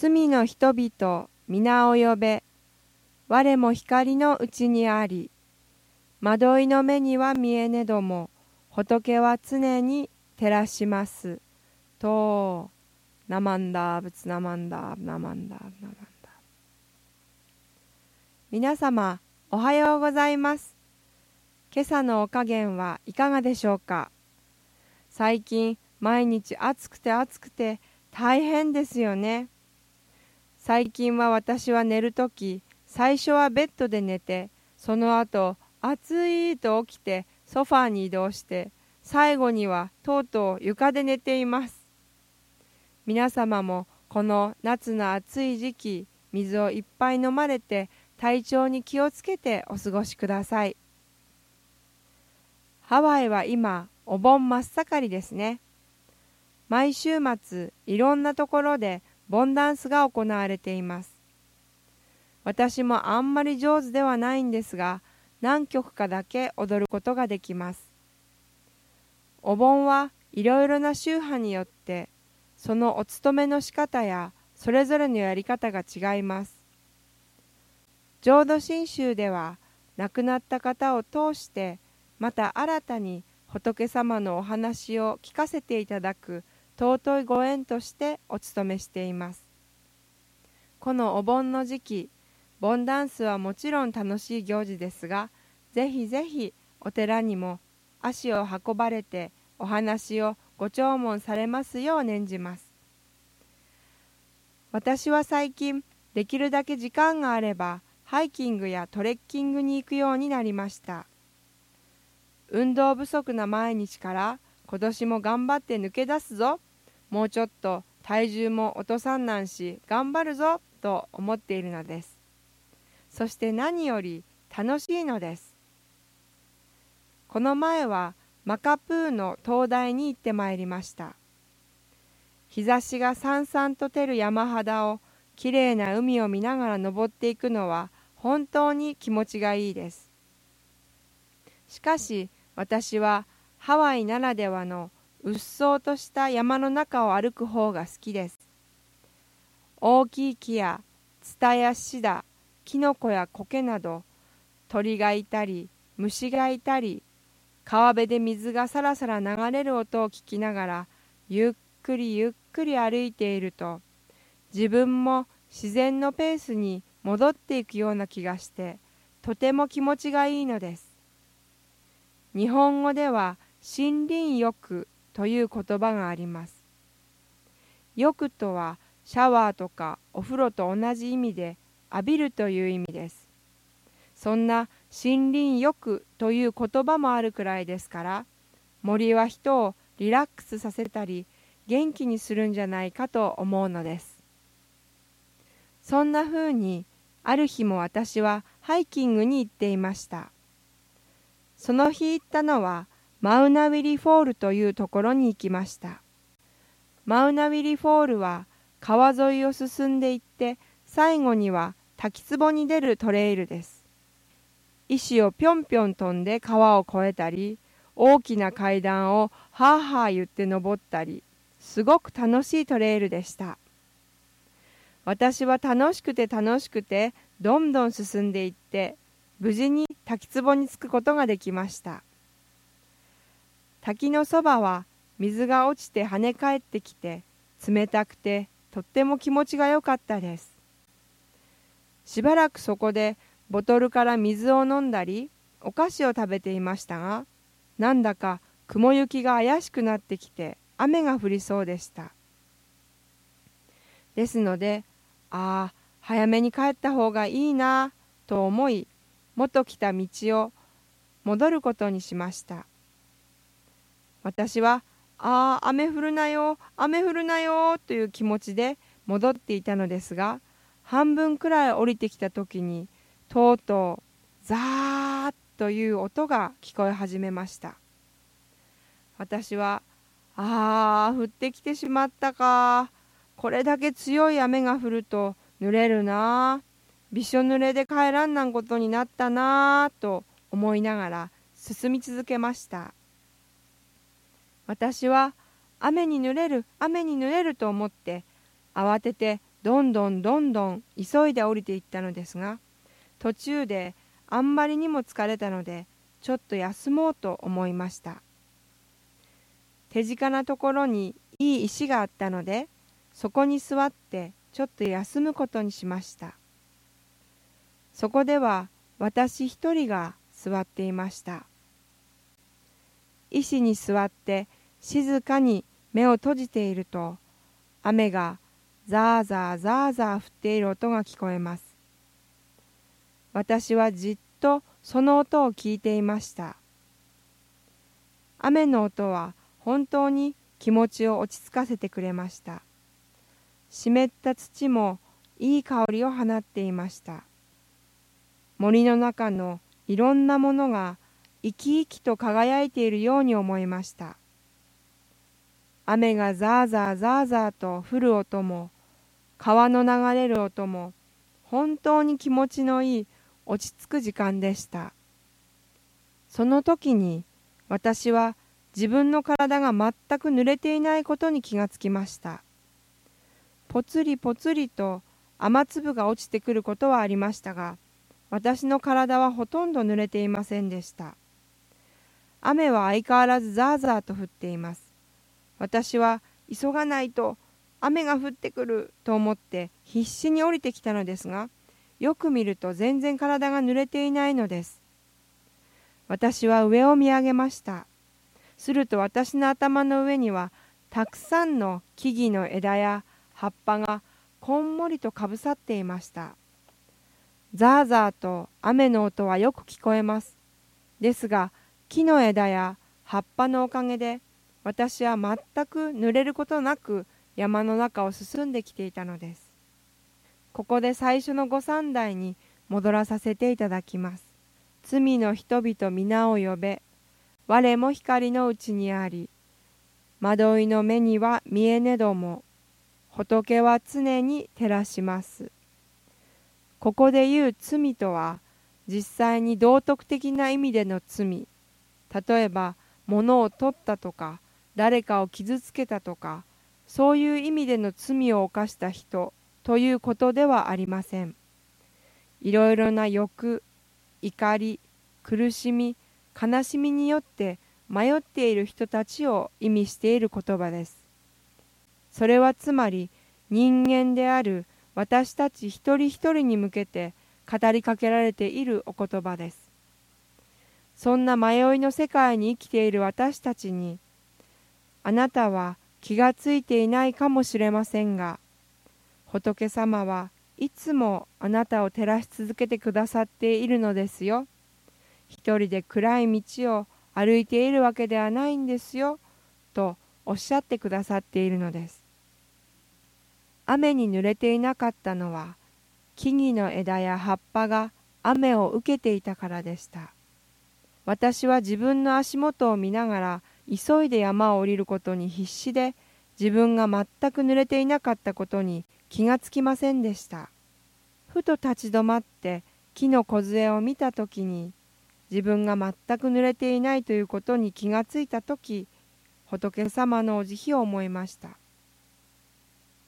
罪の人々皆を呼べ。我も光のうちにあり。惑いの目には見えねども。仏は常に照らします。とナマンダーブツナマンダーナマンダーナマンダー。皆様おはようございます。今朝のお加減はいかがでしょうか。最近毎日暑くて暑くて大変ですよね。最近は私は寝るとき最初はベッドで寝てその後暑いと起きてソファーに移動して最後にはとうとう床で寝ています。皆様もこの夏の暑い時期水をいっぱい飲まれて体調に気をつけてお過ごしください。ハワイは今お盆真っ盛りですね。毎週末いろんなところでボンダンスが行われています。私もあんまり上手ではないんですが何曲かだけ踊ることができます。お盆はいろいろな宗派によってそのお勤めの仕方やそれぞれのやり方が違います。浄土真宗では亡くなった方を通してまた新たに仏様のお話を聞かせていただく尊いご縁としてお務めしています。このお盆の時期盆ダンスはもちろん楽しい行事ですがぜひぜひお寺にも足を運ばれてお話をご弔問されますよう念じます。私は最近できるだけ時間があればハイキングやトレッキングに行くようになりました。運動不足な毎日から今年も頑張って抜け出すぞもうちょっと体重も落とさんなんし頑張るぞと思っているのです。そして何より楽しいのです。この前はマカプーの灯台に行ってまいりました。日差しがさんさんと照る山肌をきれいな海を見ながら登っていくのは本当に気持ちがいいです。しかし私はハワイならではのうっそうとした山の中を歩く方が好きです。大きい木やツタやシダキノコや苔など鳥がいたり虫がいたり川辺で水がさらさら流れる音を聞きながらゆっくりゆっくり歩いていると自分も自然のペースに戻っていくような気がしてとても気持ちがいいのです。日本語では森林浴という言葉があります。浴とはシャワーとかお風呂と同じ意味で浴びるという意味です。そんな森林浴という言葉もあるくらいですから森は人をリラックスさせたり元気にするんじゃないかと思うのです。そんなふうにある日も私はハイキングに行っていました。その日行ったのはマウナウィリフォールというところに行きました。マウナウィリフォールは川沿いを進んでいって最後には滝壺に出るトレイルです。石をぴょんぴょん飛んで川を越えたり大きな階段をはあはあ言って登ったりすごく楽しいトレイルでした。私は楽しくて楽しくてどんどん進んでいって無事に滝壺に着くことができました。滝のそばは水が落ちて跳ね返ってきて冷たくてとっても気持ちが良かったです。しばらくそこでボトルから水を飲んだりお菓子を食べていましたがなんだか雲行きが怪しくなってきて雨が降りそうでした。ですのでああ早めに帰った方がいいなと思い元来た道を戻ることにしました。私はああ雨降るなよ雨降るなよという気持ちで戻っていたのですが半分くらい降りてきた時にとうとうザーッという音が聞こえ始めました。私はああ降ってきてしまったかこれだけ強い雨が降ると濡れるなびしょ濡れで帰らんなんことになったなと思いながら進み続けました。私は雨に濡れる雨に濡れると思って慌ててどんどんどんどん急いで降りていったのですが途中であんまりにも疲れたのでちょっと休もうと思いました。手近なところにいい石があったのでそこに座ってちょっと休むことにしました。そこでは私一人が座っていました。石に座って静かに目を閉じていると雨がザーザーザーザー降っている音が聞こえます。私はじっとその音を聞いていました。雨の音は本当に気持ちを落ち着かせてくれました。湿った土もいい香りを放っていました。森の中のいろんなものが生き生きと輝いているように思いました。雨がザーザーザーザーと降る音も川の流れる音も本当に気持ちのいい落ち着く時間でした。その時に私は自分の体が全く濡れていないことに気がつきました。ぽつりぽつりと雨粒が落ちてくることはありましたが私の体はほとんど濡れていませんでした。雨は相変わらずザーザーと降っています。私は急がないと雨が降ってくると思って必死に降りてきたのですがよく見ると全然体が濡れていないのです。私は上を見上げました。すると私の頭の上にはたくさんの木々の枝や葉っぱがこんもりとかぶさっていました。ザーザーと雨の音はよく聞こえます。ですが木の枝や葉っぱのおかげで私は全く濡れることなく山の中を進んできていたのです。ここで最初の御三代に戻らさせていただきます。罪の人々皆を呼べ、我も光のうちにあり、惑いの目には見えねども、仏は常に照らします。ここで言う罪とは、実際に道徳的な意味での罪、例えば物を取ったとか、誰かを傷つけたとか、そういう意味での罪を犯した人ということではありません。いろいろな欲、怒り、苦しみ、悲しみによって迷っている人たちを意味している言葉です。それはつまり人間である私たち一人一人に向けて語りかけられているお言葉です。そんな迷いの世界に生きている私たちにあなたは気がついていないかもしれませんが仏様はいつもあなたを照らし続けてくださっているのですよ。一人で暗い道を歩いているわけではないんですよとおっしゃってくださっているのです。雨に濡れていなかったのは木々の枝や葉っぱが雨を受けていたからでした。私は自分の足元を見ながら急いで山を降りることに必死で自分が全く濡れていなかったことに気がつきませんでした。ふと立ち止まって木の梢を見た時に自分が全く濡れていないということに気がついた時仏様のお慈悲を思いました。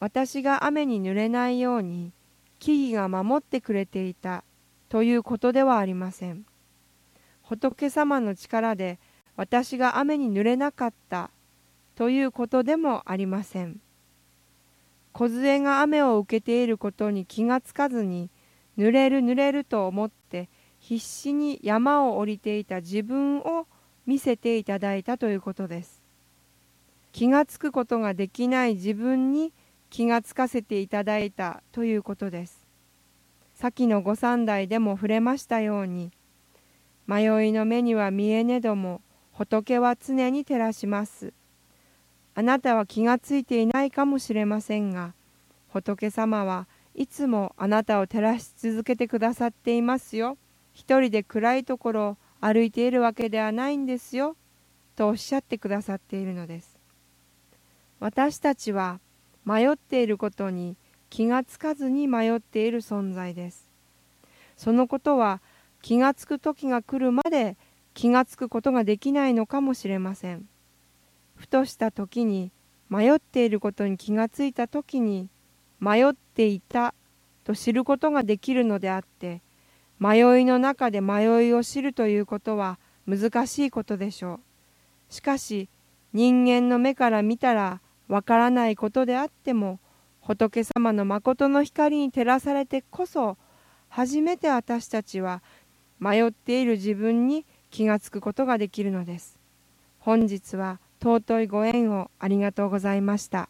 私が雨に濡れないように木々が守ってくれていたということではありません。仏様の力で私が雨に濡れなかったということでもありません。梢が雨を受けていることに気がつかずに濡れる濡れると思って必死に山を降りていた自分を見せていただいたということです。気がつくことができない自分に気がつかせていただいたということです。先の御三代でも触れましたように迷いの目には見えねども仏は常に照らします。あなたは気がついていないかもしれませんが、仏様はいつもあなたを照らし続けてくださっていますよ。一人で暗いところを歩いているわけではないんですよ。とおっしゃってくださっているのです。私たちは迷っていることに気がつかずに迷っている存在です。そのことは気がつく時が来るまで気がつくことができないのかもしれません。ふとした時に迷っていることに気がついた時に迷っていたと知ることができるのであって迷いの中で迷いを知るということは難しいことでしょうしかし人間の目から見たらわからないことであっても仏様の誠の光に照らされてこそ初めて私たちは迷っている自分に気がつくことができるのです。本日は尊いご縁をありがとうございました。